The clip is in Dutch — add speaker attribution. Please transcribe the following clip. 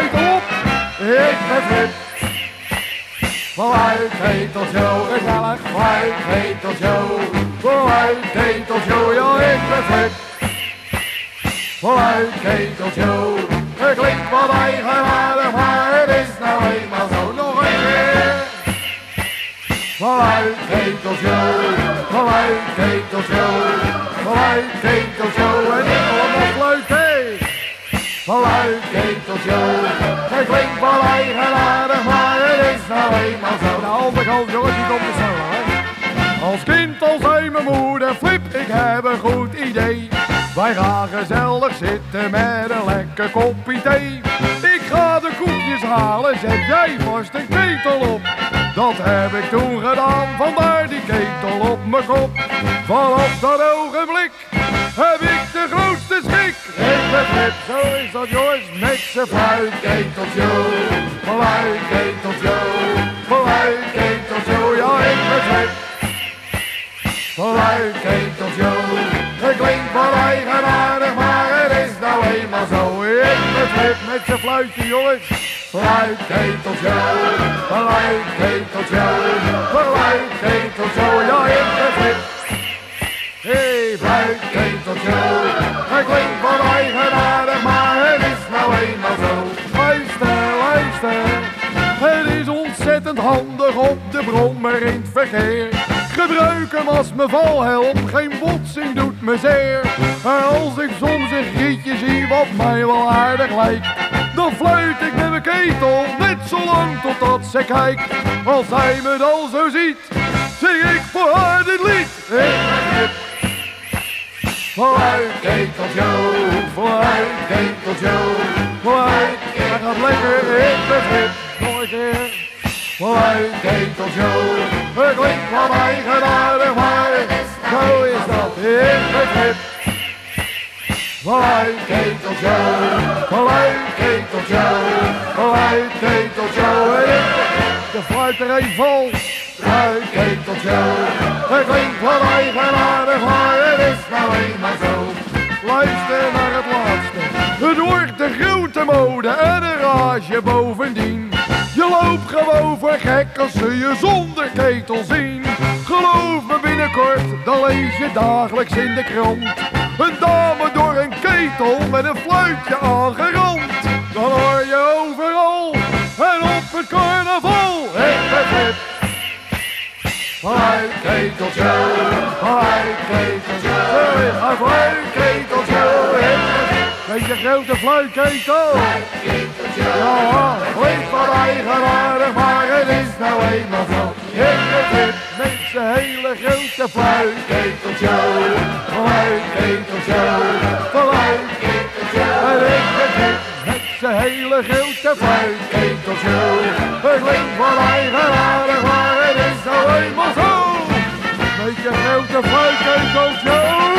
Speaker 1: ketel op. Ik ben Flip. Vanuit Ketelshow, gezellig, vanuit Ketelshow. Vanuit Ketelshow, ja ik ben Flip. Vanuit Ketelshow, het klinkt wat eigenaardig, maar het is nou eenmaal zo. Nog een keer. Vanuit Ketelshow, vanuit Ketelshow, vanuit Ketelshow Vanuit Ketelshow, het klinkt wel eigenaardig, maar het is nou eenmaal zo. Nou, andere kant, jongens, die komt er zo, hè. Als kind al zei mijn moeder, Flip, ik heb een goed idee. Wij gaan gezellig zitten met een lekker kopje thee. Ik ga de koekjes halen, zet jij vast een ketel op. Dat heb ik toen gedaan, vandaar die ketel op mijn kop. Vanaf dat ogenblik heb ik. Flip, zo is dat jongens, met z'n fluitketeltje. Fluitketeltje, fluitketeltje, ja ik ben Flip. Fluitketeltje, het klinkt wel eigenaardig, maar het is nou eenmaal zo. Ik ben Flip met z'n fluitje jongens. Fluitketeltje, fluitketeltje, fluitketeltje, ja ik ben Flip. Eigenaardig, maar het is nou eenmaal zo. Luister, luister, het is ontzettend handig op de brommer in het verkeer. Gebruik hem als mijn valhelm, geen botsing doet me zeer. En als ik soms een grietje zie wat mij wel aardig lijkt, dan fluit ik met mijn ketel net zo lang totdat ze kijkt. Als zij me dan zo ziet, zing ik voor haar dit lied. Vooruit keteltje, vooruit keteltje, vooruit. Dat gaat lekker, ik ben Flip. Nog een keer. Vooruit keteltje, het klinkt wat eigenaardig, maar zo is dat. Ik ben Flip. Vooruit keteltje, vooruit keteltje, vooruit keteltje. En ik de fluit er een vol. Vooruit keteltje, het klinkt wat eigenaardig, maar is nou eenmaal zo. Luister naar het laatste. Het wordt de grote mode en een rage bovendien. Je loopt gewoon voor gek als ze je zonder ketel zien. Geloof me binnenkort, dan lees je dagelijks in de krant. Een dame door een ketel met een fluitje aangerand. Dan hoor je overal en op het carnaval. Flip. Fluit keteltje, fluit keteltje, een fluit keteltje. Ik ben Flip. Weet je grote fluitketel? Ja, klinkt wat eigenaardig, maar het is nou eenmaal zo. Ik Flip met zijn hele grote fluitketeltje. Fluitketeltje, fluitketeltje. En ik Flip met zijn hele grote fluitketeltje. Het klinkt wat eigenaardig, maar het is nou eenmaal zo. Je grote fluitketeltje.